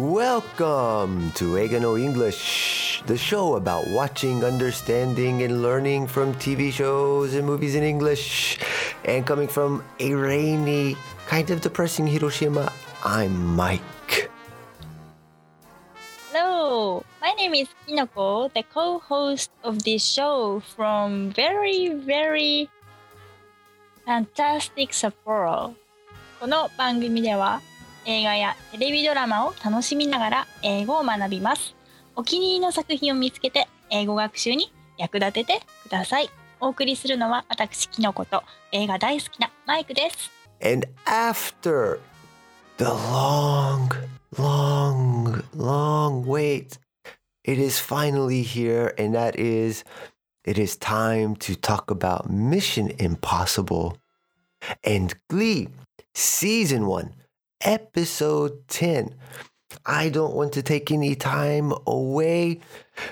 Welcome to Eiga no English, the show about watching, understanding, and learning from TV shows and movies in English. And coming from a rainy, kind of depressing Hiroshima, I'm Mike. Hello, my name is Kinoko, the co host of this show from very, very fantastic Sapporo. この番組では映画やテレビドラマを楽しみながら英語を学びます。お気に入りの作品を見つけて英語学習に役立ててください。お送りするのは私キノコと映画大好きなマイクです。And after the long, long, long wait, it is finally here, and that is it is time to talk about Mission Impossible and Glee Season 1, Episode 10. I don't want to take any time away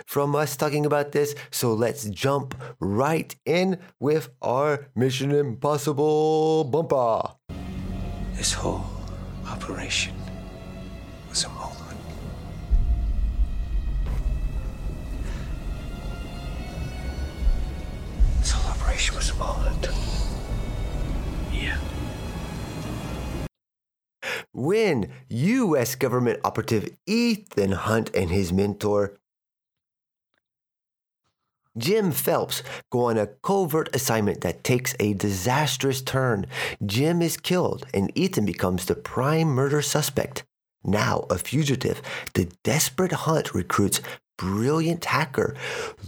from us talking about this, so let's jump right in with our Mission Impossible bumper. This whole operation when U.S. government operative Ethan Hunt and his mentor Jim Phelps go on a covert assignment that takes a disastrous turn. Jim is killed, and Ethan becomes the prime murder suspect. Now a fugitive, the desperate Hunt recruits brilliant hacker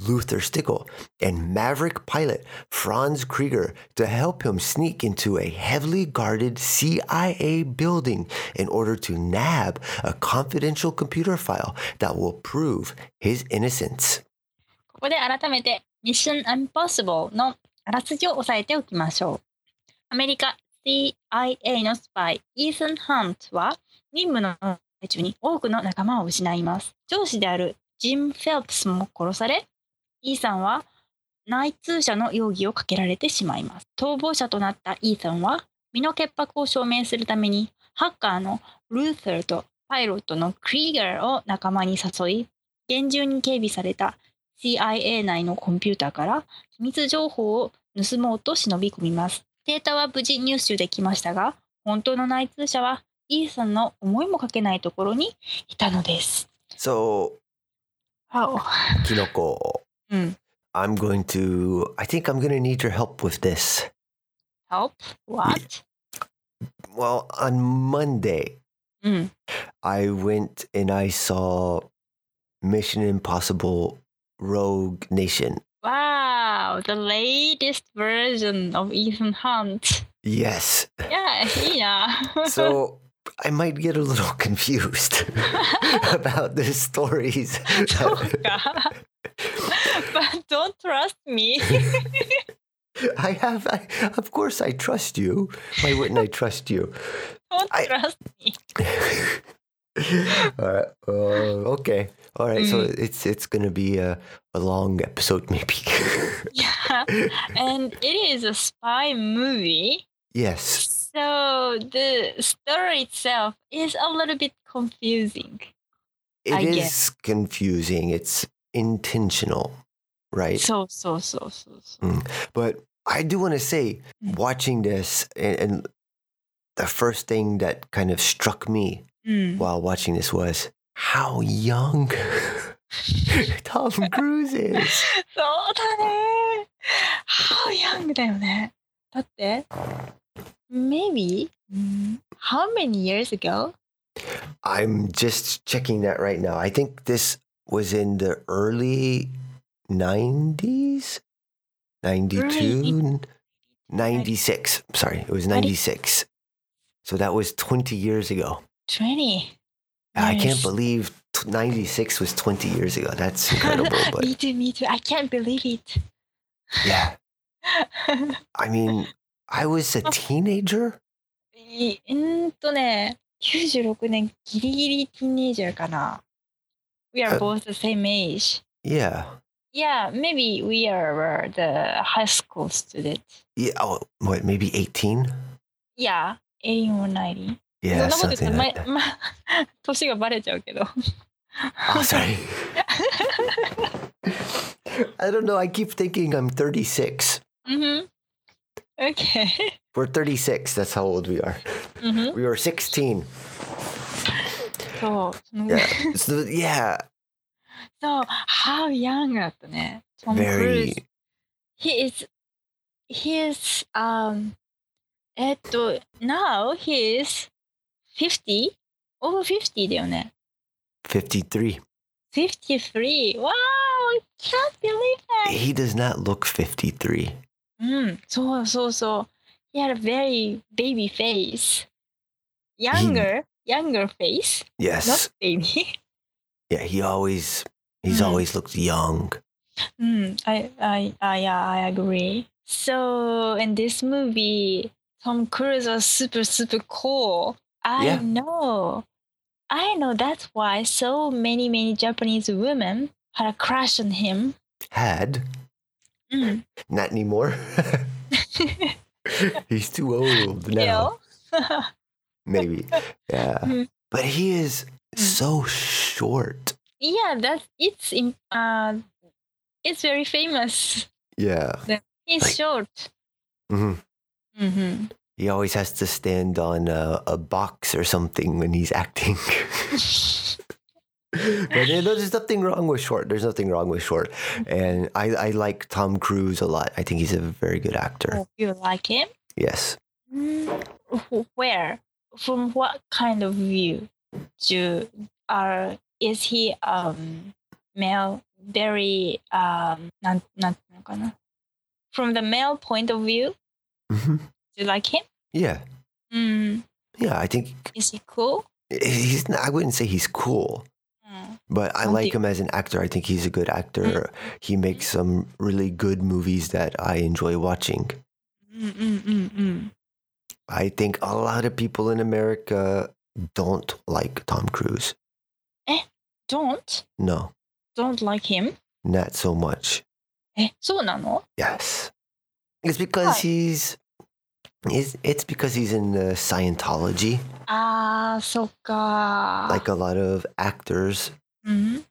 Luther Stickell and maverick pilot Franz Krieger to help him sneak into a heavily guarded CIA building in order to nab a confidential computer file that will prove his innocence. ここで改めて Mission Impossible のあらすじを押さえておきましょう。アメリカ CIA のスパイ、イーサン・ハントは任務の最中に多くの仲間を失います。上司であるジム・フェルプスも殺され、イーサンは内通者の容疑をかけられてしまいます。逃亡者となったイーサンは身の潔白を証明するためにハッカーのルーサーとパイロットのクリーガーを仲間に誘い、厳重に警備された CIA 内のコンピューターから機密情報を盗もうと忍び込みます。データは無事入手できましたが、本当の内通者はイーサンの思いもかけないところにいたのです。So, Oh. Kinoko. Mm. I'm going to. I think I'm going to need your help with this. Help? What? Well, on Monday, mm. I went and I saw Mission Impossible Rogue Nation. Wow, the latest version of Ethan Hunt. Yes. Yeah, yeah. so I might get a little confused about the stories. Oh, but don't trust me. I have, I, of course, I trust you. Why wouldn't I trust you? Don't I, trust me. all right. Uh, okay. All right. Mm. So it's it's gonna be a, a long episode, maybe. yeah, and it is a spy movie. Yes So the story itself is a little bit confusing. It I is guess. confusing. It's intentional, right? So so so so so. But I do want to say, Mm. watching this, and, and the first thing that kind of struck me うん。 while watching this was how young Tom Cruise is. そうだね。How young だよね。だって、 maybe、how mm-hmm. many years ago? I'm just checking that right now. I think this was in the early 90s, 92, 96. Sorry, it was 96. So that was 20 years ago. 20. I can't believe 96 was 20 years ago. That's incredible. but me too, me too. I can't believe it. yeah, I mean, I was a teenager. いうんとね、96年ギリギリティーンエイジャーかな。We are あ both the same age. Yeah. Yeah, maybe we are the high school student. Yeah. Oh, what, maybe 18? Yeah, 18 or 19. Yeah, そんなこと言 something ったら、ま like that. ま、年がバレちゃうけど。 Oh, sorry. I don't know. I keep thinking I'm 36. うん。 Okay. We're 36. That's how old we are. うん。 We were 16. そう。そのぐら Yeah. い So, yeah. そう。How young だったね。トム・クルーズ Very. He is, he is, um, えっと、now he is 50? Over 50だよね。 53. 53. Wow! I can't believe that! He does not look 53. うん、そうそうそう。He had a very baby face. Younger, younger face, Yes. not baby. Yeah, he always he's Mm. always looked young. うん、I, I, I, yeah, I agree. So, in this movie, Tom Cruise was super, super cool. I Yeah. know. I know that's why so many, many Japanese women had a crush on him. Had うん。not anymore. he's too old now. Maybe. Yeah. Mm. But he is Mm. so short. yeah, that's it's in uh it's very famous. Yeah. He's Like- short. hmm Mm-hmm. He always has to stand on a, a box or something when he's acting. but there's nothing wrong with short. There's nothing wrong with short, and I, I like Tom Cruise a lot. I think he's a very good actor. Oh, you like him? Yes. Mm, where? From what kind of view? Do are is he um male? Very um not not gonna from the male point of view. Mm-hmm. Do you like him? Yeah. Mm. Yeah, I think. Is he cool? He's. I wouldn't say he's cool but I Don't like you- him as an actor. I think he's a good actor. He makes some really good movies that I enjoy watching. Mm, mm, mm, mm. I think a lot of people in America don't like Tom Cruise. Don't No, don't like him? not so much. え、そうなの Yes. It's because Why? he's, he's it's because he's in uh, Scientology. ああ、そっか。 Like a lot of actors うん。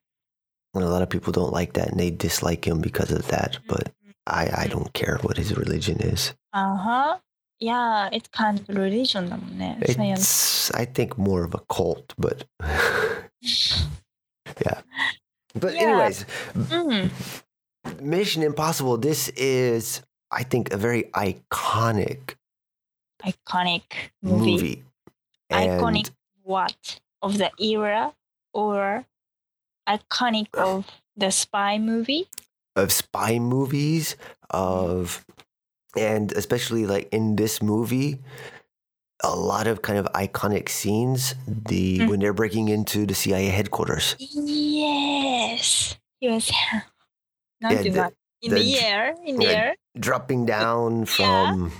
and a lot of people don't like that and they dislike him because of that. But I I don't care what his religion is. あは。Yeah, it's kind of religion だもんね。Science. It's I think more of a cult, but yeah. But Yeah. anyways, うん。 Mission Impossible. This is I think a very iconic iconic movie. movie. Iconic what of the era or iconic of the spy movie? Of spy movies of and especially like in this movie a lot of kind of iconic scenes the mm. when they're breaking into the CIA headquarters. Yes. yes, not yeah, the, in the, the, air in the air dropping down from yeah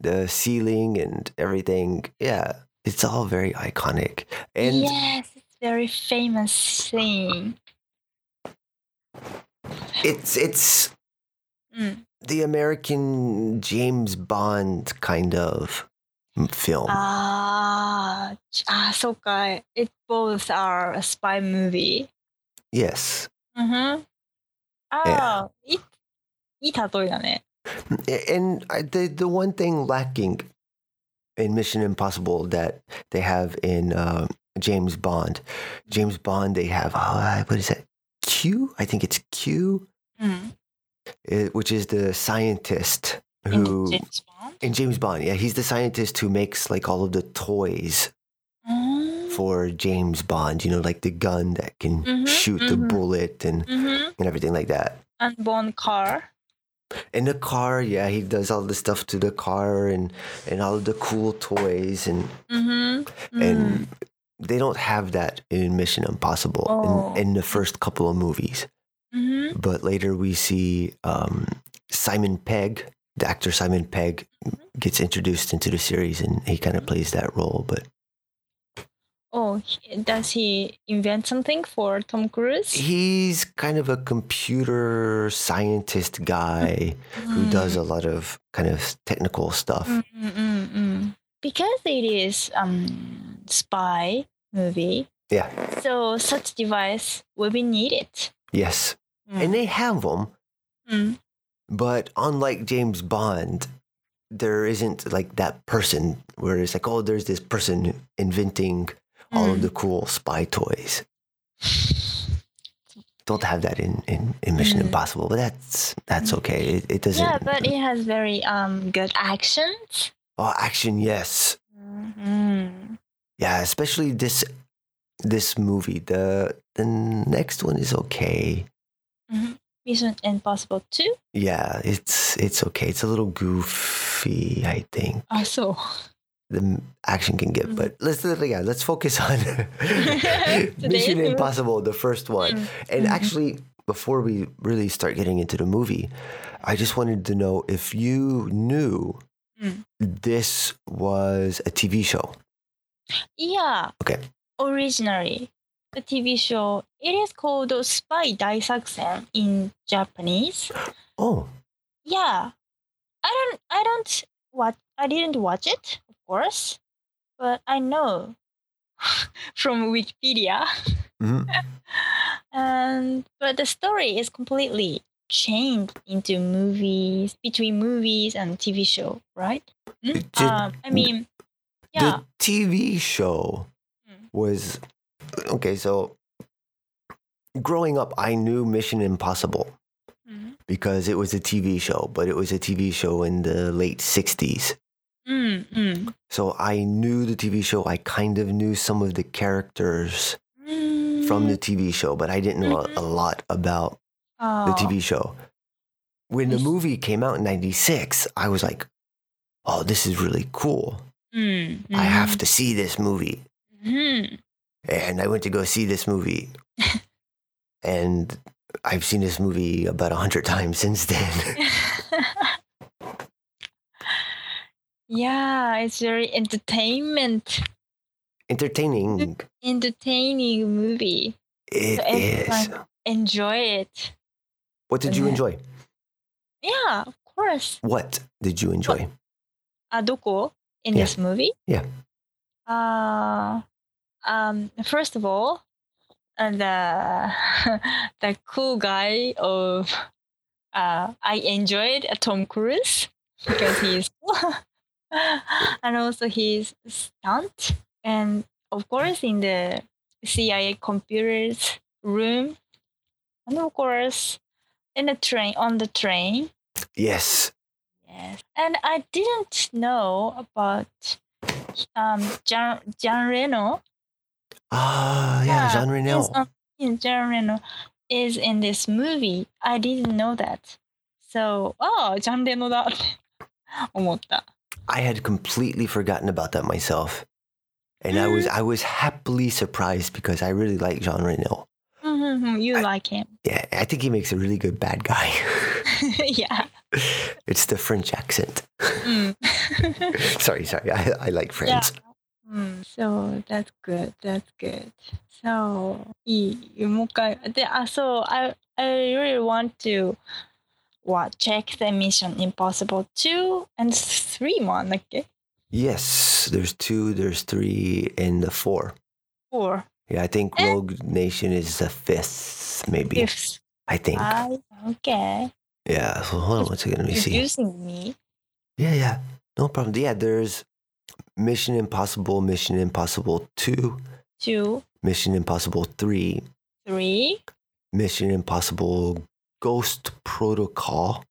the ceiling and everything yeah it's all very iconic and yes, it's very famous scene. it's it's うん。 the American James Bond kind of film Ah, あーあー、そうか。It both are a spy movie. yes うんふん。ああ、いいい例えだね。 and the the one thing lacking in Mission Impossible that they have in uh, James Bond, James Bond, they have uh, what is that? Q, I think it's Q, mm-hmm. it, which is the scientist who in James Bond. Yeah, he's the scientist who makes like all of the toys mm-hmm. for James Bond, you know, like the gun that can mm-hmm, shoot mm-hmm. the bullet and mm-hmm. and everything like that. And Bond car. In the car, yeah, he does all the stuff to the car and and all the cool toys and Mm-hmm. and they don't have that in Mission Impossible Oh. in, in the first couple of movies. mm-hmm. But later we see um, Simon Pegg, the actor Simon Pegg, gets introduced into the series and he kind of plays that role. But Oh, does he invent something for Tom Cruise? he's kind of a computer scientist guy who does a lot of kind of technical stuff. Mm-mm-mm. Because it is um spy movie. Yeah. So such device will be needed. Yes. Mm. And they have them, Mm. but unlike James Bond, there isn't like that person where it's like, oh, there's this person inventing all of Mm. the cool spy toys. Don't have that in, in, in Mission Mm. Impossible, but that's that's okay. It, it doesn't. Yeah, but it has very um good actions. oh, action, yes. Mm. Yeah, especially this this movie. The the next one is okay. Mission Impossible 2? Yeah, it's it's okay. It's a little goofy, I think. Ah, so. The action can get, Mm. but let's yeah, let's focus on Mission Impossible, the first one. Mm. And actually, before we really start getting into the movie, I just wanted to know if you knew Mm. this was a TV show. Yeah. Okay. Originally, the TV show, it is called Spy Daisakusen in Japanese. Oh, Yeah. I don't I don't watch I didn't watch it, course. But I know from Wikipedia. mhm. and but the story is completely changed into movies between movies and TV show, right? It did- Um, I mean, yeah. the TV show Mm. was okay. So, growing up, I knew Mission Impossible Mhm. because it was a TV show, but it was a TV show in the late 60s. Mm, mm. So I knew the TV show. I kind of knew some of the characters from the TV show, but I didn't know a, a lot about the Oh. TV show. When the movie came out in 96, I was like, oh, this is really cool. Mm, I have to see this movie. Mm. And I went to go see this movie. and I've seen this movie about a hundred times since then. yeah, it's very entertainment, Entertaining. entertaining movie. It So is. Enjoy it. What did you enjoy? Yeah, of course. What did you enjoy? Ah, doko in Yeah. this movie? Yeah. Uh, um, first of all, uh, the the cool guy of uh, I enjoyed Tom Cruise because he's cool. and also his stunt and of course in the CIA computers room and of course in the train on the train Yes. Yes. And I didn't know about um Jean, Jean Reno. Ah, yeah, Jean is Reno. on- in Jean Reno is in this movie. I didn't know that. So, oh, ジャンレノだって思った。 I had completely forgotten about that myself. And I was Mm. I was happily surprised because I really like Jean Reno. Mhm, you I- like him. Yeah, I think he makes a really good bad guy. yeah. it's the French accent. うん。 sorry, sorry. I, I like French. Mm, so that's good. That's good. So いいもう一回であそう I I really want to what check the Mission Impossible 2 and 3もあんだっけ Yes, there's two, there's three, and the four. 4 Yeah, I think Eh. Rogue Nation is the fifth, maybe. if I think. I okay yeah, so hold on one second. Let me see. confusing me Yeah, yeah. No problem. Yeah, there's Mission Impossible, Mission Impossible 2, 2 Mission Impossible 3, 3 Mission Impossible Ghost Protocol,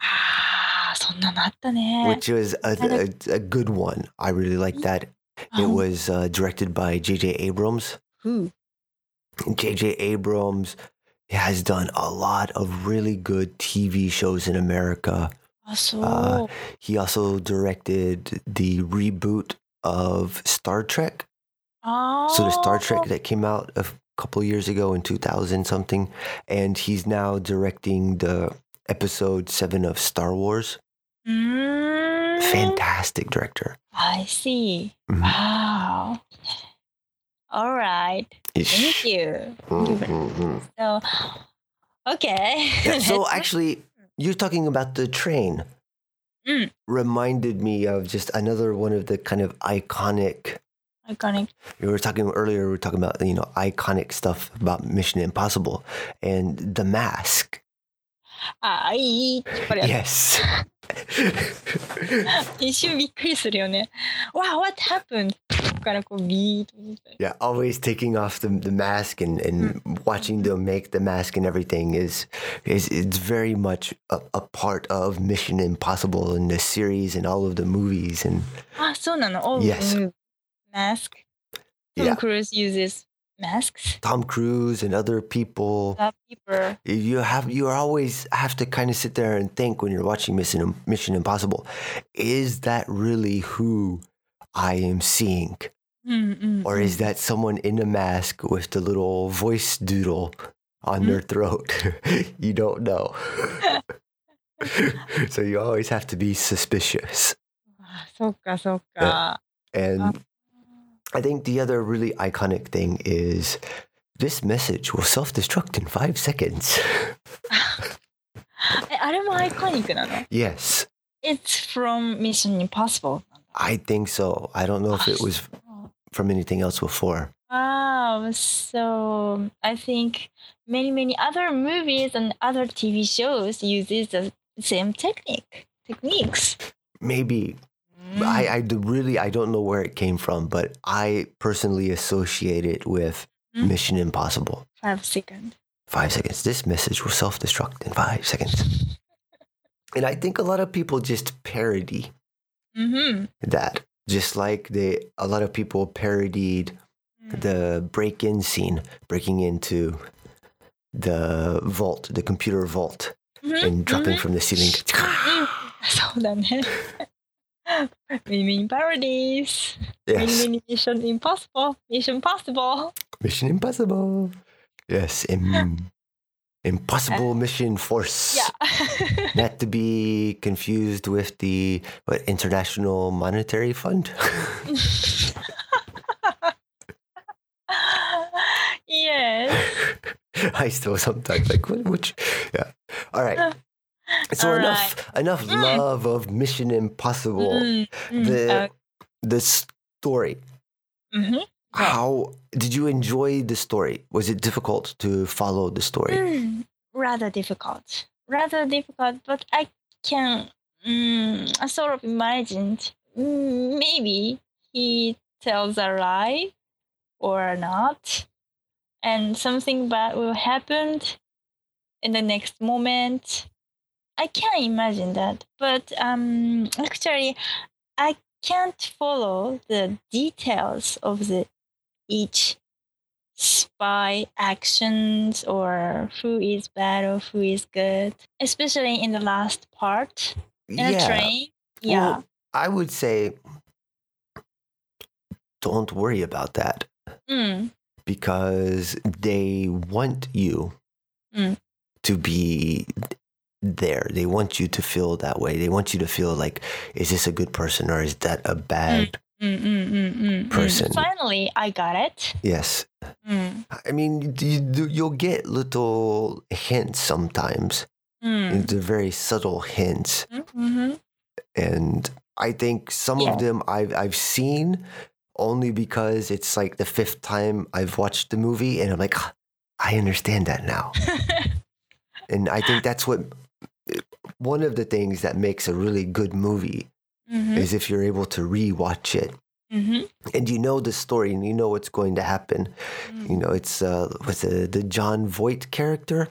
あーそんなのあったね which was a, Kind a, a good one. I really like that. It Um, was uh, directed by J.J. Abrams. who? J.J. Abrams has done a lot of really good TV shows in America. あそう、 Uh, He also directed the reboot of Star Trek. あー So the Star Trek that came out a couple years ago in 2000 something, and he's now directing the episode seven of Star Wars. うーん Fantastic director. I see. Mhm. Wow. All right. Thank you. Mhm. So, okay. Yeah, so actually, you're talking about the train. Mm. Reminded me of just another one of the kind of iconic iconic. We were talking earlier. We were talking about you know iconic stuff about Mission Impossible and the mask. あ、いいこれ Yes. 一瞬びっくりするよね。Wow, what happened? ここからこうビーッと出て yeah, always taking off the, the mask and, and watching them make the mask and everything is is it's very much a, a part of Mission Impossible in the series and all of the movies and あ、そうなの Oh, Yes. mm, mask. Tom Yeah. Cruise uses masks. Tom Cruise and other people. That people. You have you always have to kind of sit there and think when you're watching Mission Mission Impossible, is that really who I am seeing? うんうん。 Or is that someone in a mask with the little voice doodle on their throat? you don't know. so you always have to be suspicious. あそっかそっか。 And I think the other really iconic thing is this message will self destruct in five seconds. え、あれもアイコニックなの yes, It's from Mission Impossible. I think so. I don't know if it was from anything else before. Wow, so I think many many other movies and other TV shows uses the same technique techniques. Maybe I, mm. I really I don't know where it came from, but I personally associate it with mm. Mission Impossible. Five seconds. Five seconds. This message will self destruct in five seconds. and I think a lot of people just parody mm-hmm. that, just like they a lot of people parodied mm. the break in scene, breaking into the vault, the computer vault, mm-hmm. and dropping mm-hmm. from the ceiling. I mm-hmm. saw that. ね。many many parodies. Yes. many Mission Impossible. Mission Possible. Mission Impossible. Yes, im- Impossible uh, Mission Force. Yeah. Not to be confused with the what, International Monetary Fund. yes. I still sometimes like which. Yeah. All right. Uh, So All enough enough Mm. love of Mission Impossible. Mm, mm, The uh, the story. mhm. How did you enjoy the story? Was it difficult to follow the story? Mm, rather difficult. Rather difficult, but I can mm, I sort of imagined mm, maybe he tells a lie or not, and something bad will happen in the next moment. I can imagine that, but um, actually, I can't follow the details of the each spy actions or who is bad or who is good, especially in the last part in a train. Yeah. Well, I would say don't worry about that mm, because they want you Mm. to be there. They want you to feel that way. They want you to feel like, is this a good person or is that a bad? mm, mm, mm, mm, mm. Person. Finally, I got it. Yes. Mm, I mean, you, you'll get little hints sometimes. mm, They're very subtle hints. mm, mhm. and I think some Yeah. of them I've I've seen only because it's like the fifth time I've watched the movie, and I'm like, "Ah, I understand that now. and I think that's what one of the things that makes a really good movie Mhm, is if you're able to rewatch it mhm, and you know the story and you know what's going to happen. mm, You know, it's uh, what's the the Jon Voight character?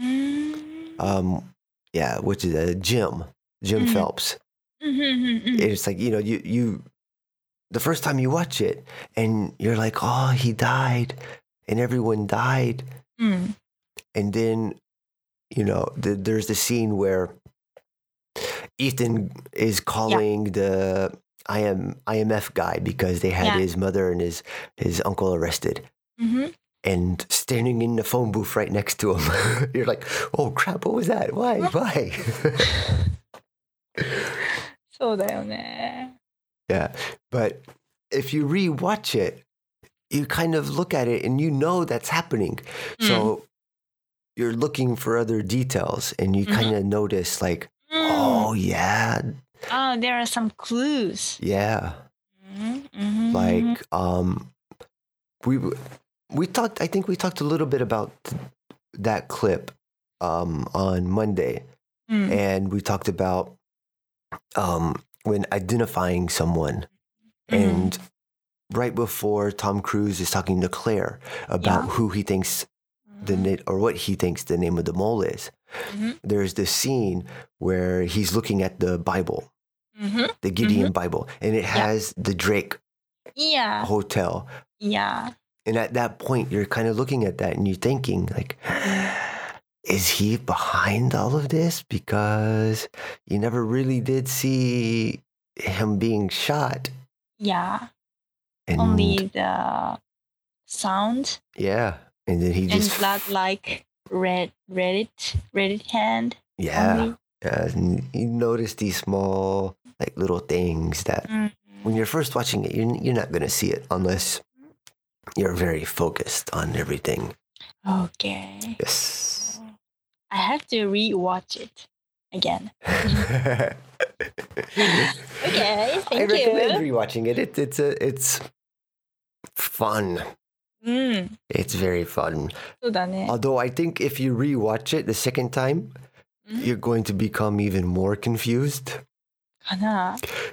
mm, Um, yeah, which is uh, Jim Jim Mhm. Phelps. mhm, mhm, mhm. it's like you know you you the first time you watch it and you're like oh he died and everyone died Mm, and then you know the, there's the scene where ethan is calling the IM, imf guy because they had Yeah. his mother and his his uncle arrested mhm. and standing in the phone booth right next to him you're like oh crap what was that why why そうだよね。 Yeah. But if you rewatch it, you kind of look at it and you know that's happening. So you're looking for other details and you mm-hmm. kind of notice like mm. oh yeah oh there are some clues yeah mm-hmm. mm-hmm, mm-hmm. like um we we talked i think we talked a little bit about that clip um on monday mm. and we talked about um when identifying someone and right before Tom Cruise is talking to Claire about yeah. who he thinks the or what he thinks the name of the mole is. Mm-hmm. There's this scene where he's looking at the Bible, mm-hmm. the Gideon mm-hmm. Bible, and it has yeah. the Drake yeah. hotel. Yeah. And at that point, you're kind of looking at that and you're thinking, like, is he behind all of this? Because you never really did see him being shot. Yeah. And Only the sound. Yeah. And then he and just, blood like red, red, red hand. yeah. Only. yeah. And you notice these small, like, little things that うん、when mm-hmm. you're first watching it, you're, you're not going to see it unless you're very focused on everything. Okay. Yes. I have to rewatch it again. Okay, thank I recommend you. rewatching it. it. It's a it's fun. Mm. It's very fun. Eh? Although I think if you rewatch it the second time, mm. you're going to become even more confused.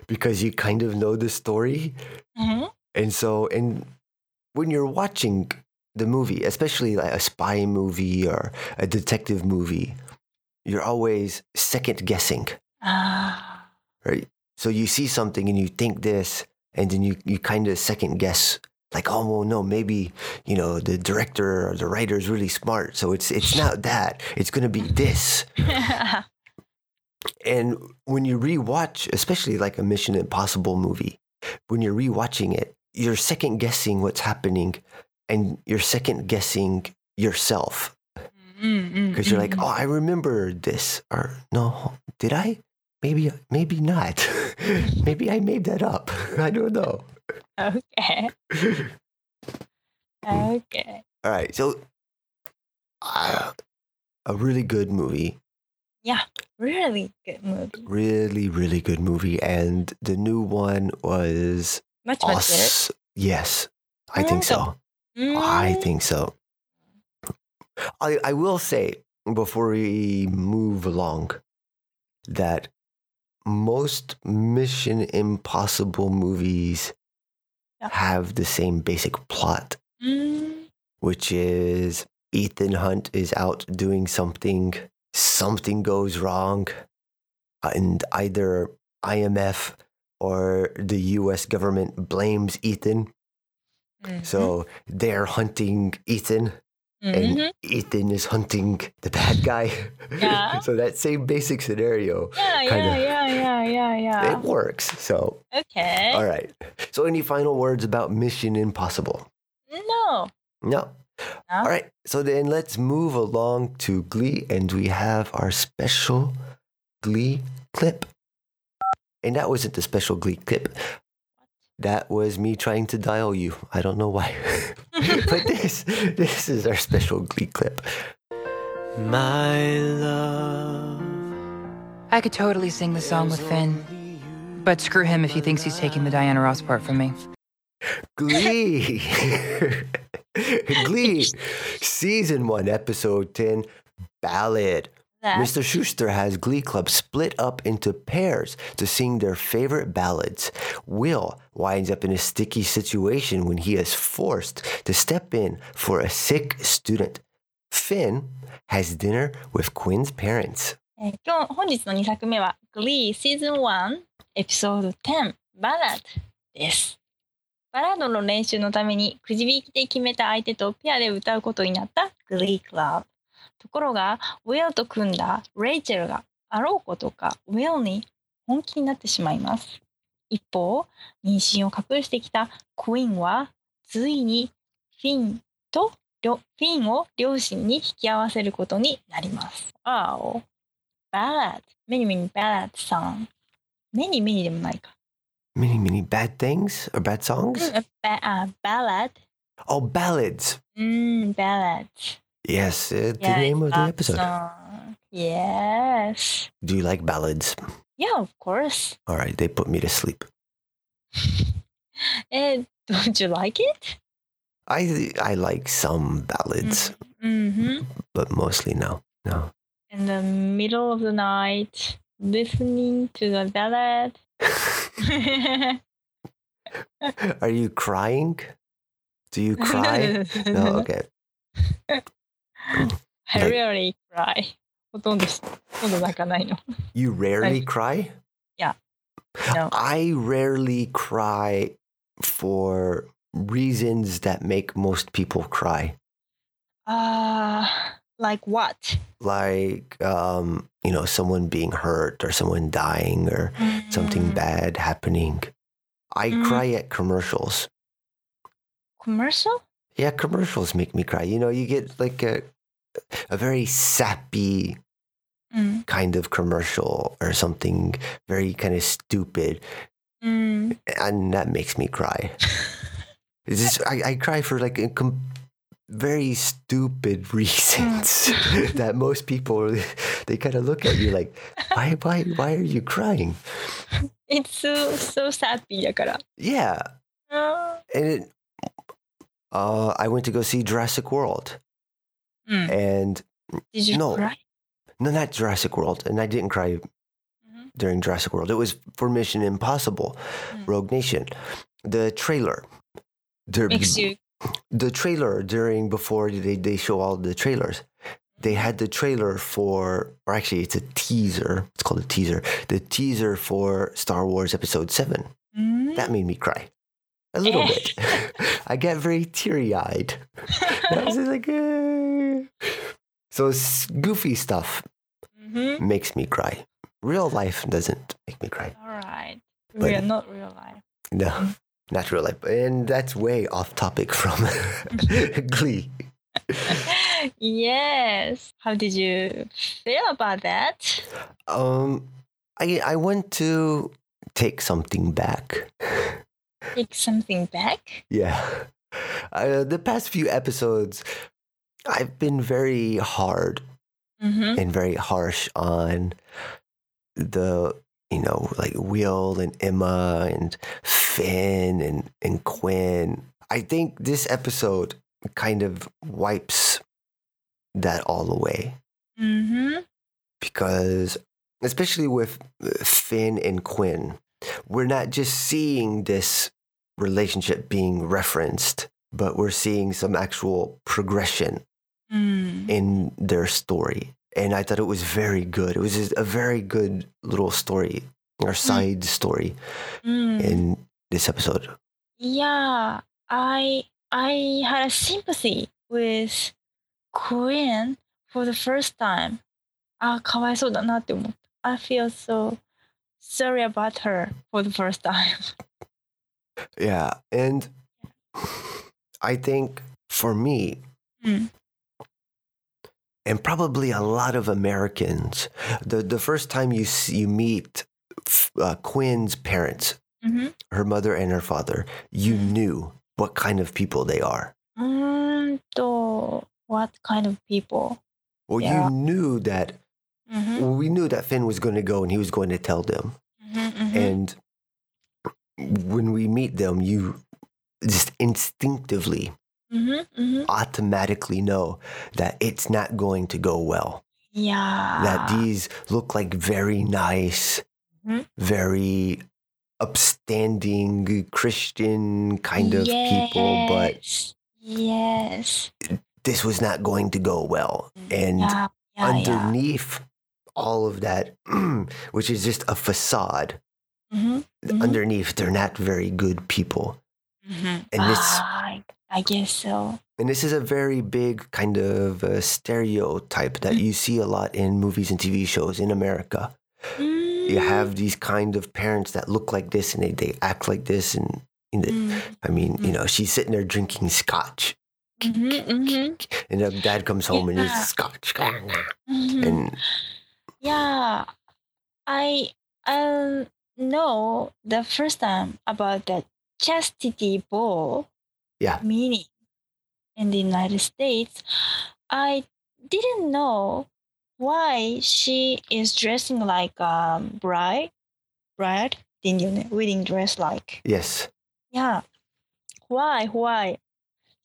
Because you kind of know the story. Mm-hmm. And so, and when you're watching the movie, especially like a spy movie or a detective movie, you're always second guessing. Ah. Right? So you see something and you think this, and then you, you kind of second guess like, oh well, no, maybe you know the director or the writer is really smart, so it's it's not that. It's gonna be this. and when you rewatch, especially like a Mission Impossible movie, when you're rewatching it, you're second guessing what's happening, and you're second guessing yourself because mm, mm, you're mm. like, oh, I remember this, or no, did I? Maybe, maybe not. maybe I made that up. I don't know. Okay. Okay. All right, so uh, a really good movie, Yeah, Really good movie. really, really good movie, and the new one was Much, much better. awesome. Yes, I think so. I Mm, think so. I I will say before we move along that most Mission Impossible movies yeah. have the same basic plot, mm. which is Ethan Hunt is out doing something, something goes wrong, and either IMF or the US government blames Ethan. Mm-hmm. So they're hunting Ethan うん and mm-hmm. Ethan is hunting the bad guy. Yeah. so that same basic scenario, Yeah, kinda- yeah, yeah, yeah, yeah, it works. So. Okay. all right. So, any final words about Mission Impossible? No. No. No. All right. So then let's move along to Glee, and we have our special Glee clip. And that wasn't the special Glee clip. That was me trying to dial you. I don't know why. but this this is our special Glee clip. My love. I could totally sing the song with Finn. But screw him if he thinks he's taking the Diana Ross part from me. Glee. Glee. Season 1, Episode 10, Ballad that. Mr. Schuester has Glee Club split up into pairs to sing their favorite ballads. Will winds up in a sticky situation when he is forced to step in for a sick student. Finn has dinner with Quinn's parents. えー、今日本日の2作目は Glee Season 1エピソード10バラードです。バラードの練習のためにくじ引きで決めた相手とペアで歌うことになった Glee Club。ところが、ウェルと組んだレイチェルがあろうことかウェルに本気になってしまいます。一方、妊娠を隠してきたクイーンはついにフィンと両フィンを両親に引き合わせることになります。Wow. ballad, many many ballad song. many many でもないか。Many, many bad things or bad songs? うんばあ ballad. Oh, ballads. うん、ballad. Yes, uh, the Yeah, name of the episode. song. Yes. Do you like ballads? Yeah, of course. All right, they put me to sleep. and don't you like it? I I like some ballads, Mm-hmm. but mostly no. No. In the middle of the night, listening to the ballad. Are you crying? Do you cry? no. Okay. I rarely cry. ほとんどし、ほとんど泣かないの。 You rarely cry? No. I rarely cry for reasons that make most people cry. Uh, like what? Like um, you know, someone being hurt or someone dying or something Mm, bad happening. I Mm. cry at commercials. Commercial? Yeah, commercials make me cry. You know, you get like a a very sappy Mm. kind of commercial or something very kind of stupid, Mm. and that makes me cry. It's just I, I cry for like a com- very stupid reasons that most people they kind of look at you like why why why are you crying? It's so, so sappy だから。 Yeah, Uh, and it, uh, I went to go see Jurassic World, うん and Did you no. cry? no, not Jurassic World, and I didn't cry Mhm. during Jurassic World. It was for Mission Impossible, Mm. Rogue Nation, the trailer. The, Makes you. the trailer during before they, they show all the trailers. They had the trailer for, or actually, it's a teaser. It's called a teaser. The teaser for Star Wars Episode Seven. Mm. That made me cry a little bit. I get very teary eyed. I was like, "Eh." so goofy stuff Mhm. makes me cry. Real life doesn't make me cry. All right. But- we are not real life. No, not real life. And that's way off topic from Glee. yes. How did you feel about that? Um, I I want to take something back. Take something back? Yeah, uh, the past few episodes, I've been very hard Mm-hmm. and very harsh on the you know like Will and Emma and Finn and and Quinn. I think this episode kind of wipes that all away Mm-hmm. because especially with uh, Finn and Quinn, we're not just seeing this relationship being referenced, but we're seeing some actual progression Mm. in their story. And I thought it was very good. It was just a very good little story or side story Mm. in this episode. Yeah, I I had a sympathy with Queen for the first time. あ、かわいそうだなって思った。I feel so sorry about her for the first time. Yeah, and I think for me, mm. and probably a lot of Americans, the the first time you see, you meet uh, Quinn's parents, mm-hmm. her mother and her father, you hmm. knew what kind of people they are. Um, what kind of people? Well, yeah. you knew that Mhm. we knew that Finn was going to go and he was going to tell them. Mhm, mhm. And when we meet them, you just instinctively, Mhm, mhm. automatically know that it's not going to go well. Yeah. That these look like very nice, Mhm. very upstanding Christian kind of people, but Yes. this was not going to go well. And yeah, yeah. underneath all of that, which is just a facade, Mhm, mhm. underneath they're not very good people. Mhm. And this Ah, I guess so. and this is a very big kind of uh, stereotype that you see a lot in movies and TV shows in America. You Mm, have these kind of parents that look like this and they, they act like this and, and the- mm, I mean, you Mm. know, she's sitting there drinking scotch mhm, mhm, and her dad comes home and Yeah. he's scotch mhm. and yeah, I um know the first time about the chastity ball yeah. meaning in the United States. I didn't know why she is dressing like a bride, bride, the wedding dress like. Yes. Yeah. Why? Why?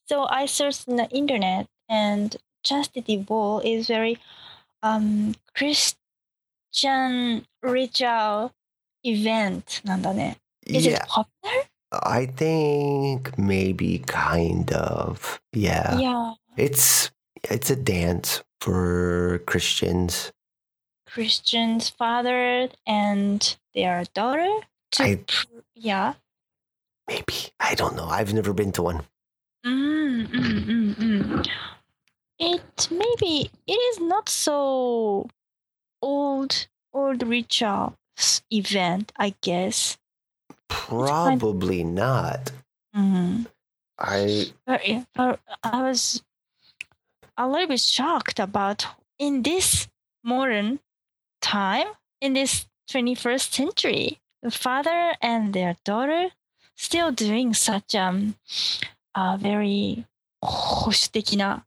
So I searched in the internet, and chastity ball is very um Christ Christian ritual event なんだね。Is yeah, it popular? I think maybe kind of. Yeah. Yeah. It's it's a dance for Christians. Christian's father and their daughter to I- pr- yeah. Maybe. I don't know. I've never been to one. Mm, mm, mm, mm. It maybe it is not so old old ritual s- event, I guess. Probably not. Mm. I But, yeah, but I was a little bit shocked about in this modern time, in this 21st century, the father and their daughter still doing such um, a very 保守的な、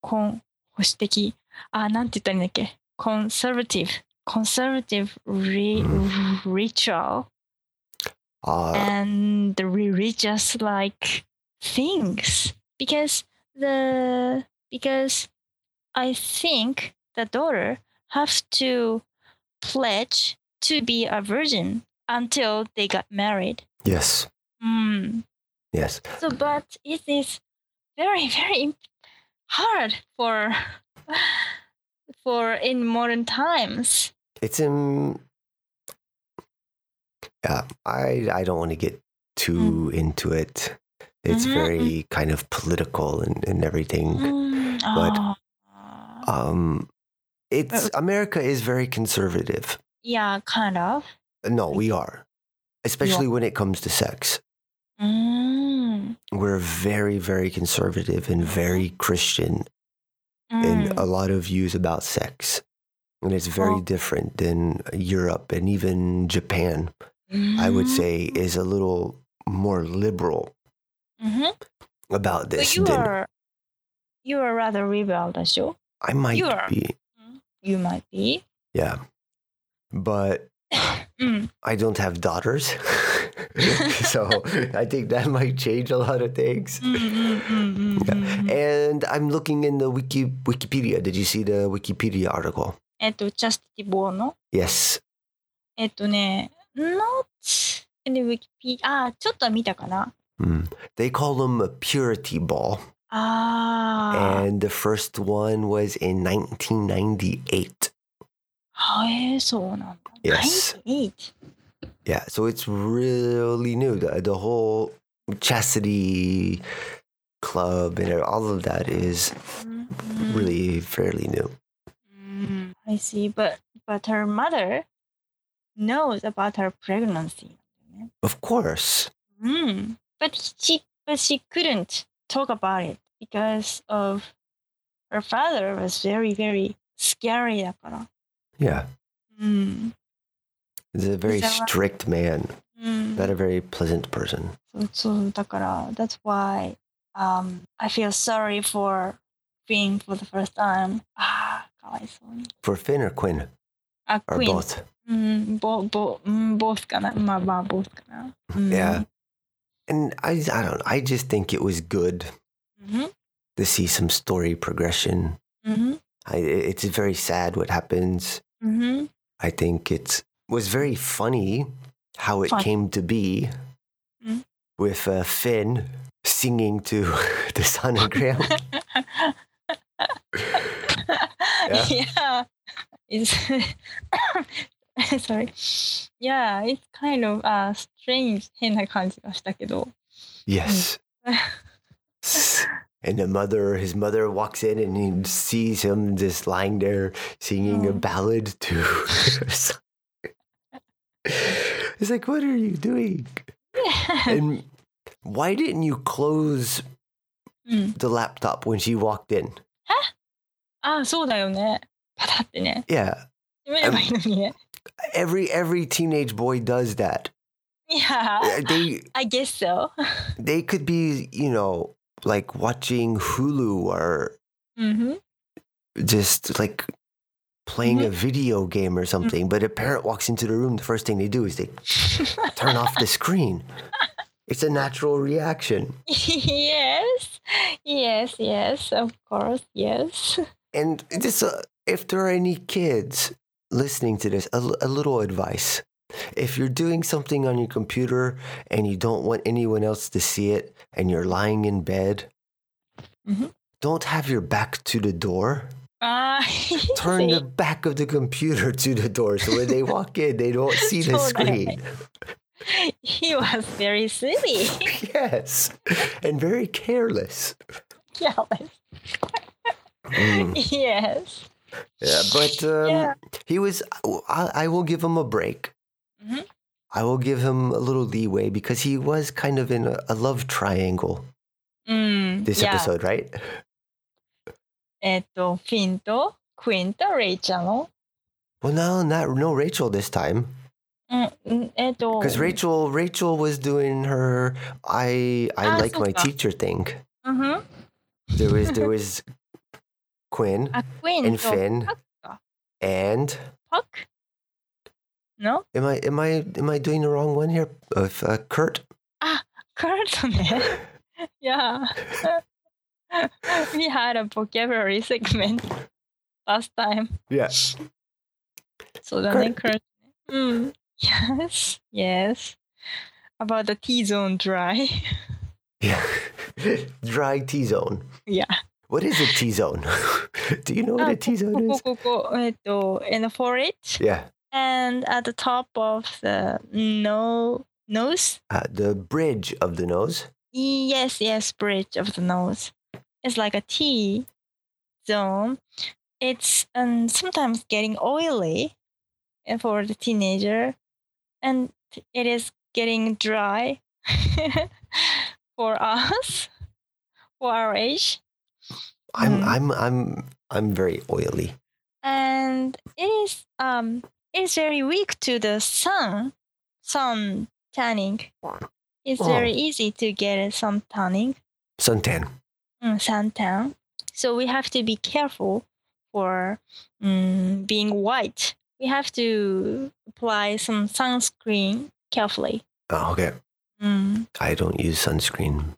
コン保守的、あ、なんて言ったらいいんだっけ conservative, conservative re, ritual uh and the religious like things because the because I think the daughter has to pledge to be a virgin until they got married. yes. Mm. Yes. So, but it is very very hard for for in modern times. It's in Yeah, I I don't want to get too into it. It's Mhm, very kind of political and, and everything. Mm. But- Ah. Um it's America is very conservative. yeah, kind of. No, we are. Especially when it comes to sex. Mm. We're very, very conservative and very Christian mm. and a lot of views about sex. And it's very oh. different than Europe and even Japan, mm. I would say, mm. is a little more liberal mm-hmm. about this. So you, than, are, you are rather rebel, Dashu. I might you be. Mm-hmm. You might be. Yeah. But mm. I don't have daughters. so I think that might change a lot of things. うんうんうんうんうんうん。 And I'm looking in the wiki Wikipedia. Did you see the Wikipedia article? えっと、チャスティボーの Yes. えっとね、not in the Wikipedia. あー、ちょっとは見たかな。 Mm. They call them a purity ball. あ And the first one was in 1998. あ。へえ、そうなんだ。 Yes. 98 Yeah. So it's really new. The, the whole chastity club and all of that is うんうん really fairly new. Mm, I see, but but her mother knows about her pregnancy. Of course. Mm. But she but she couldn't talk about it because of her father was very very scary だから。 Yeah. うん。 He's a very Is that right? strict man, うん。 not a very pleasant person. そうそうだから、that's why um, I feel sorry for being for the first time. ああ、かわいそうに。 For Finn or Quinn? あ、 Or Queen。 both? うん、ぼ、ぼ、うん、ボスかな。まあまあ、ボスかな。うん。 Yeah. And I, I don't know. I just think it was good うん。 to see some story progression. うん。 I, it's very sad what happens. うん。 I think it was very funny how it Fun. came to be Mm. with uh, Finn singing to the sonogram. yeah. It's sorry. Yeah, it's kind of uh, strange 変な感じがしたけど。 yes. and the mother, his mother walks in and he sees him just lying there singing a Oh. ballad to. It's like, what are you doing? And why didn't you close mm. the laptop when she walked in? Huh? Ah, so Yeah. Um, every every teenage boy does that. Yeah. Uh, they I guess so. they could be, you know, like watching Hulu or mm-hmm. just like playing a video game or something. But a parent walks into the room, the first thing they do is they turn off the screen. It's a natural reaction. yes, yes, yes, of course, yes. And just uh, if there are any kids listening to this, a, l- a little advice. If you're doing something on your computer and you don't want anyone else to see it and you're lying in bed, Mhm. don't have your back to the door. Ah, Turn the back of the computer to the door so when they walk in, they don't see the screen. he was very silly. yes. And very careless. Careless. Mm. Yes. Yeah, but um, Yeah. he was. I, I will give him a break. Mhm. I will give him a little leeway because he was kind of in a, a love triangle Mm, this yeah. episode, right? えっと、フィンとクイーンとレイちゃんの。 Well, no, not no Rachel this time うん、うんえっと。 because Rachel Rachel was doing her I I Ah, like my そっか。 teacher thing. うんふん。 There was there was Quinn あ、クイーン and と Finn パッか。 and パック No? am I am I am I doing the wrong one here? Of uh, Kurt. カルトね。yeah. We had a vocabulary segment last time. Yeah. そうだね、カルトね。うん。Yes, yes. About the T-zone dry. Yeah. Dry T zone. Yeah. What is a T zone? Do you know what Ah, a T zone こ is? こ、ここ、えっと、in the forehead Yeah. and at the top of the no nose. Uh, the bridge of the nose. Yes, yes, bridge of the nose. It's like a T zone. It's um, sometimes getting oily for the teenager, and it is getting dry for us, for our age. I'm Mm. I'm I'm I'm very oily. and it is um it is very weak to the sun sun tanning it's Oh. very easy to get sun tanning Suntan. Mm, suntan so we have to be careful for mm, being white. We have to apply some sunscreen carefully. Oh, okay. mm, I don't use sunscreen.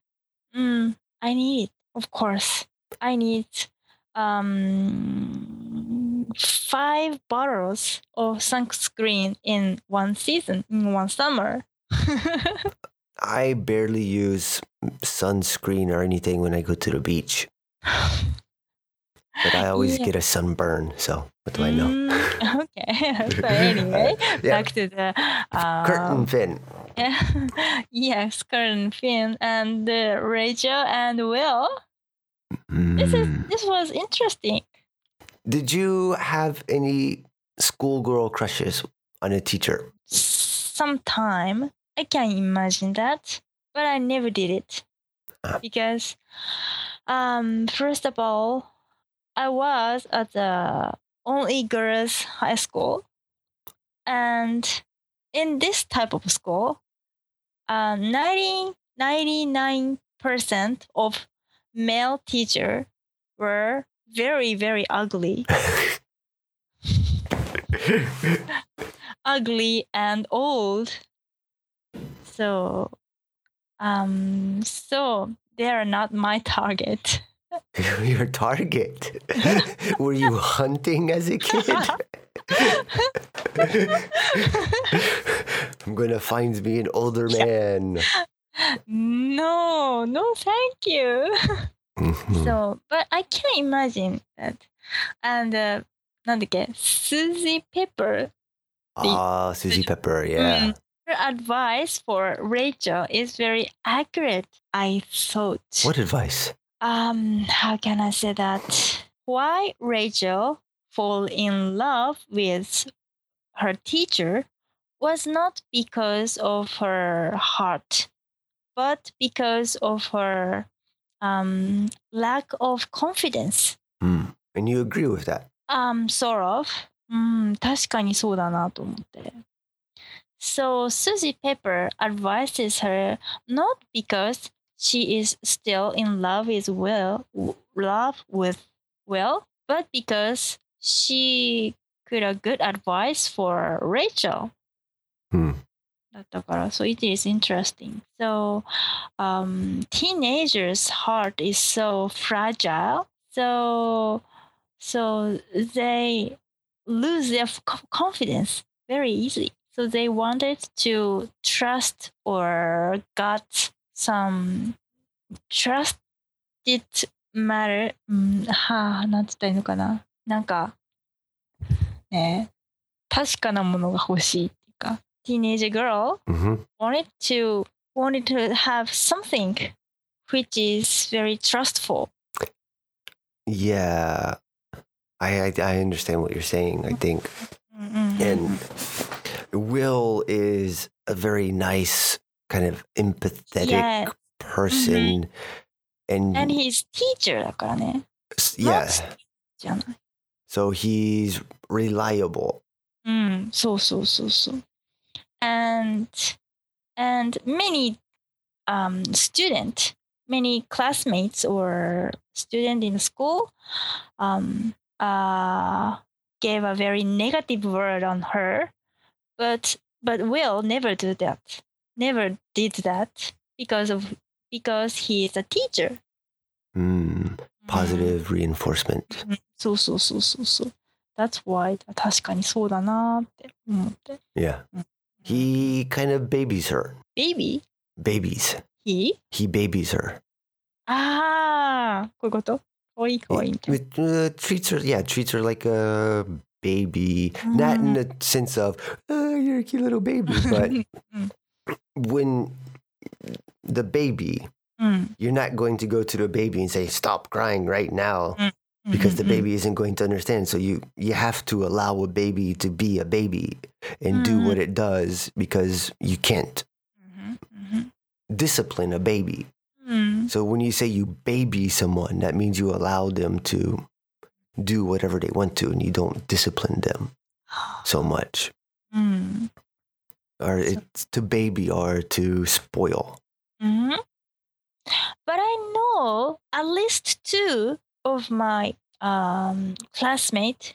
mm, i need of course. I need um five bottles of sunscreen in one season in one summer I barely use sunscreen or anything when I go to the beach, but I always Yeah. get a sunburn. So what do I know? Mm, okay so anyway Yeah. back to the uh, Kurt and Finn. Yeah. yes Kurt and Finn and uh, rachel and will this is Mm. this was interesting Did you have any schoolgirl crushes on a teacher? sometime I can imagine that, but I never did it Ah. because, um, first of all, I was at the only girls' high school, and in this type of school, uh, 90, 99% of male teacher were very very ugly ugly and old. So, um, so they are not my target. Your target. Were you hunting as a kid? I'm gonna find me an older man. no, no, thank you. Mhm. So, but I can imagine that. And, uh, なんだっけ Susie Pepper, Ah, Susie Pepper, yeah. Mm, her advice for Rachel is very accurate, I thought. What advice? um how can i say that why rachel fall in love with her teacher was not because of her heart but because of her um, lack of confidence Hmm. And you agree with that? um sort of うん確かにそうだなと思って So Susie Pepper advises her not because she is still in love with Will, w- love with Will, but because she could a good advice for Rachel. うん だったから、so it is interesting. So, um, teenagers' heart is so fragile. So, so they lose their f- co- confidence very easily. So they wanted to trust or got some trusted matter. うん、はあ、なんて言ったらいいのかな。なんか、ね確かなものが欲しいっていうか、teenage girl hmm wanted to wanted to have something which is very trustful. Yeah, I, I I understand what you're saying. I think, Mm-hmm. and Will is a very nice, kind of empathetic Yeah, person, and, and he's teacher だからね。 s- yeah, じゃない。 so he's reliable. うん、そうそうそうそう。And and many um student, many classmates or student in school um uh gave a very negative word on her, but but Will never do that. Never did that because of because he is a teacher. Mm, positive reinforcement. うんそうそうそうそうそう。That's why 確かにそうだなーって思って。 Yeah, he kind of babies her. Baby? Babies. He? He babies her. ああ、こういうことかわいいかわいいみたい It, uh, treats her, yeah, treats her like a baby, mm. not in the mm. sense of oh, you're a cute little baby, but mm. when the baby, mm. you're not going to go to the baby and say stop crying right now. Mm. mm because the baby isn't going to understand, so you you have to allow a baby to be a baby and do what it does because you can't mm-hmm, mm-hmm. discipline a baby. So when you say you baby someone, that means you allow them to do whatever they want to and you don't discipline them so much. Mm. Or it's to baby or to spoil. Mm-hmm. But I know at least two of my um, classmates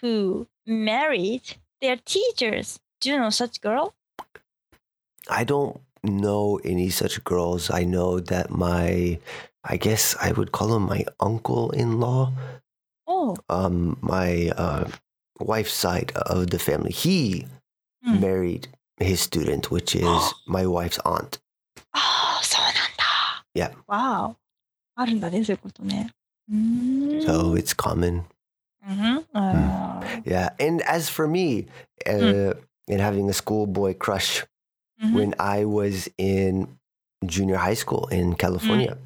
who married their teachers. Do you know such girl? I don't know any such girls. I know that my, I guess I would call him my uncle in law. Oh, um, my uh, wife's side of the family, he Hmm. married his student, which is my wife's aunt. ああ、そうなんだ。 Yeah. Wow. あるんだね、そういうことね。うーん。 So it's common. うん。あー Yeah. And as for me, uh, and having a schoolboy crush, うん when I was in junior high school in California, う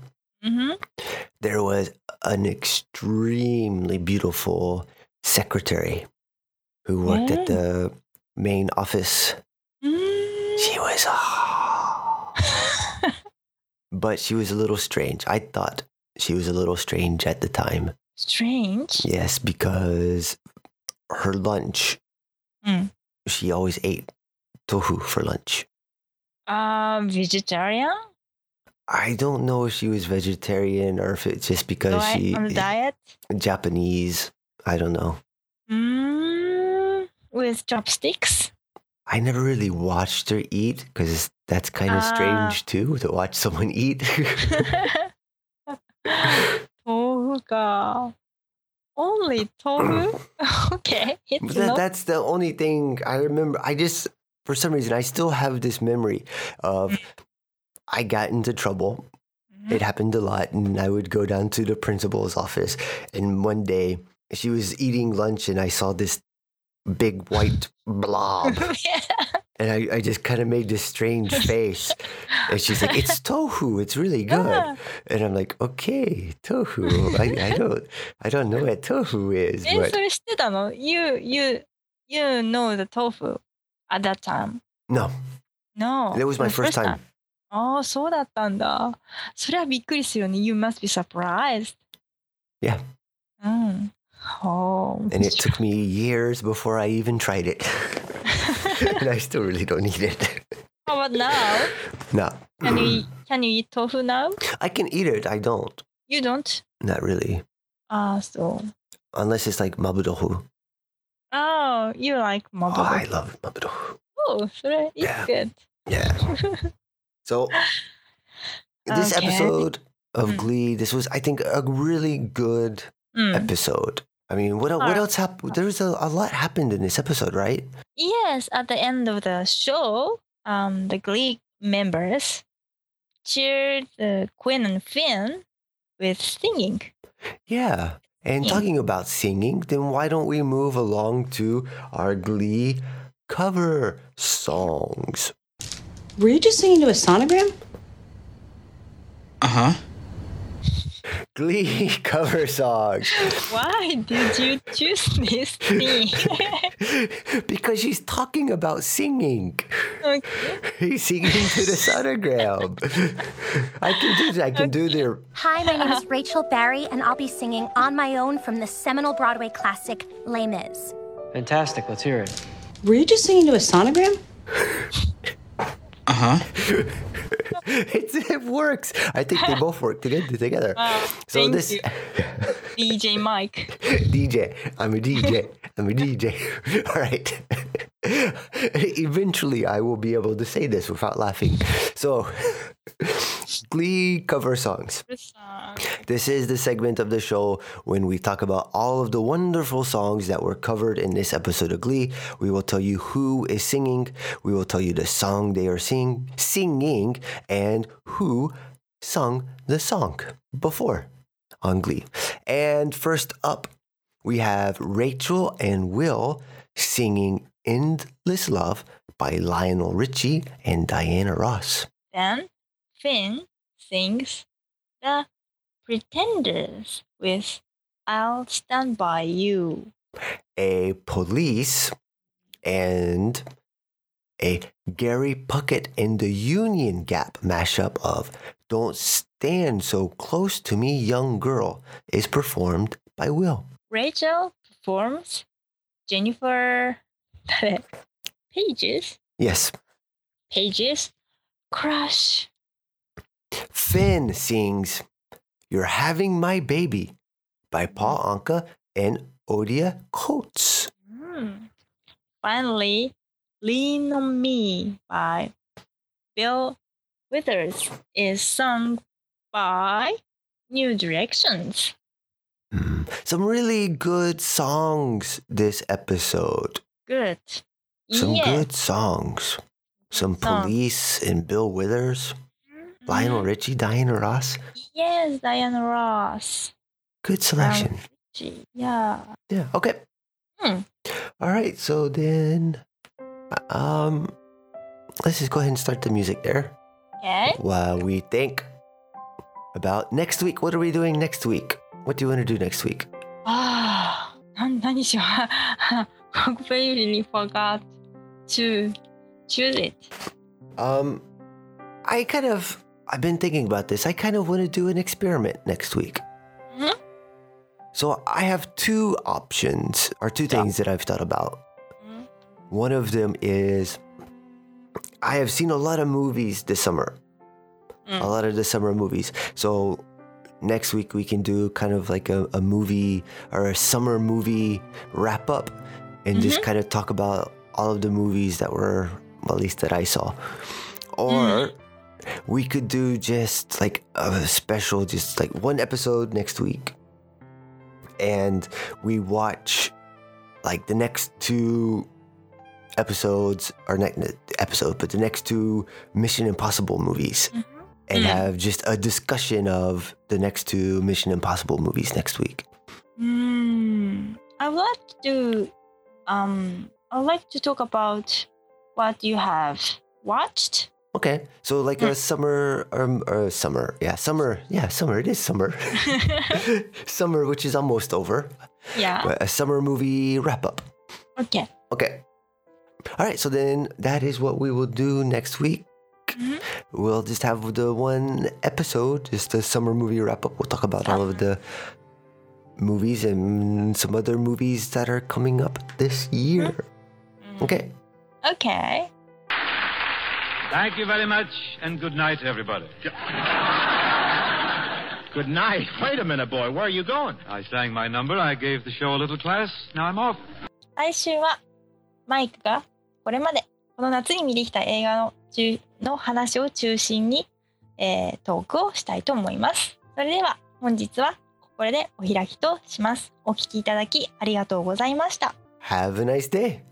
Mm-hmm. There was an extremely beautiful secretary who worked yeah. at the oh. main office. Mm. She was, oh. but she was a little strange. I thought she was a little strange at the time. Strange? Yes, because her lunch, mm. she always ate tofu for lunch. Uh, vegetarian? I don't know if she was vegetarian or if it's just because she on diet. Japanese. I don't know. Mm, with chopsticks. I never really watched her eat because that's kind of uh, ah. strange too to watch someone eat. tofu ka. Only tofu? okay. It's that, that's the only thing I remember. I just, for some reason, I still have this memory of mm. I got into trouble. Mm-hmm. It happened a lot. And I would go down to the principal's office. And one day she was eating lunch and I saw this big white blob. yeah. And I, I just kind of made this strange face. And she's like, it's tofu. It's really good. Yeah. And I'm like, okay, tofu. I, I, don't I don't know what tofu is. Eh, but... You, you, you know the tofu at that time. No. No. It was my first, first time. time. ああ、そうだったんだ。それはびっくりするよね。You must be surprised. Yeah. うん。Oh, And it took me years before I even tried it. and I still really don't need it. How about now? no. Can you, can you eat tofu now? I can eat it. I don't. You don't? Not really. ああ、そう。 Unless it's like mabudohu. Oh, you like Oh, マブ I love mabudohu. Oh, それ、it's Yeah. good. Yeah. So this Okay. episode of Mm. Glee, this was, I think, a really good うん。episode. I mean, what what else happened? There's a, a lot happened in this episode, right? Yes, at the end of the show, um, the Glee members cheered uh, Quinn and Finn with singing. Yeah. And talking about singing, then why don't we move along to our Glee cover songs? Were you just singing to a sonogram? Uh huh. Glee cover songs. Why did you choose this theme? because she's talking about singing. okay. He's singing to the sonogram. I can do that. I can do the Hi, my name is Rachel Berry, and I'll be singing on my own from the seminal Broadway classic Les Mis. Fantastic. Let's hear it. Were you just singing to a sonogram? Uh huh. it's, it works. I think they both work together. together. Wow, so thank this you. DJ Mike. DJ, I'm a DJ. I'm a DJ. All right. Eventually, I will be able to say this without laughing. So, Glee cover songs. This is the segment of the show when we talk about all of the wonderful songs that were covered in this episode of Glee. We will tell you who is singing, we will tell you the song they are sing, singing, and who sung the song before on Glee. And first up, we have Rachel and Will singing Endless Love by Lionel Richie and Diana Ross. Then Finn sings The Pretenders with I'll Stand By You. a police and a Gary Puckett and the Union Gap mashup of Don't Stand So Close to Me, Young Girl is performed by Will. Rachel performs Jennifer Paige's. Yes. Paige's. Crush. Finn sings You're Having My Baby by Paul Anka and Odia Coates. Hmm. Finally, Lean on Me by Bill Withers is sung by New Directions. Hmm. Some really good songs this episode. Good. Some yes. good songs. Some police and Bill Withers. Lionel mm. Richie, Diana Ross. Yes, Diana Ross. Good selection. Yeah. Yeah. Okay. Hmm. All right. So then, um, let's just go ahead and start the music there. Okay. While we think about next week, what are we doing next week? What do you want to do next week? Ah, oh, completely forgot to choose it. Um, I kind of I've been thinking about this. I kind of want to do an experiment next week. Mhm. So I have two options or two things that I've thought about. Mhm. One of them is I have seen a lot of movies this summer. Mm. A lot of the summer movies. So next week we can do kind of like a, a movie or a summer movie wrap up and just kind of talk about all of the movies that were, well, at least that I saw. Or we could do just like a special, just like one episode next week. And we watch like the next two episodes, or not episode, but the next two Mission Impossible movies. And Mm. have just a discussion of the next two Mission Impossible movies next week. Hmm. I would like to um I would like to talk about what you have watched. Okay, so like a summer, um, or summer, yeah, summer, yeah, summer. It is summer, summer, which is almost over. yeah. A summer movie wrap up. Okay. Okay. All right, so then that is what we will do next week. Mhm. We'll just have the one episode, just the summer movie wrap up. We'll talk about all of the movies and some other movies that are coming up this year. Okay. Okay. Thank you very much, and good night, everybody. Good night. Wait a minute, boy. Where are you going? I sang my number. I gave the show a little class. Now I'm off. 来週はマイクがこれまでこの夏に見てきた映画の中の話を中心に、えートークをしたいと思います。それでは本日はこれでお開きとします。お聞きいただきありがとうございました。Have a nice day.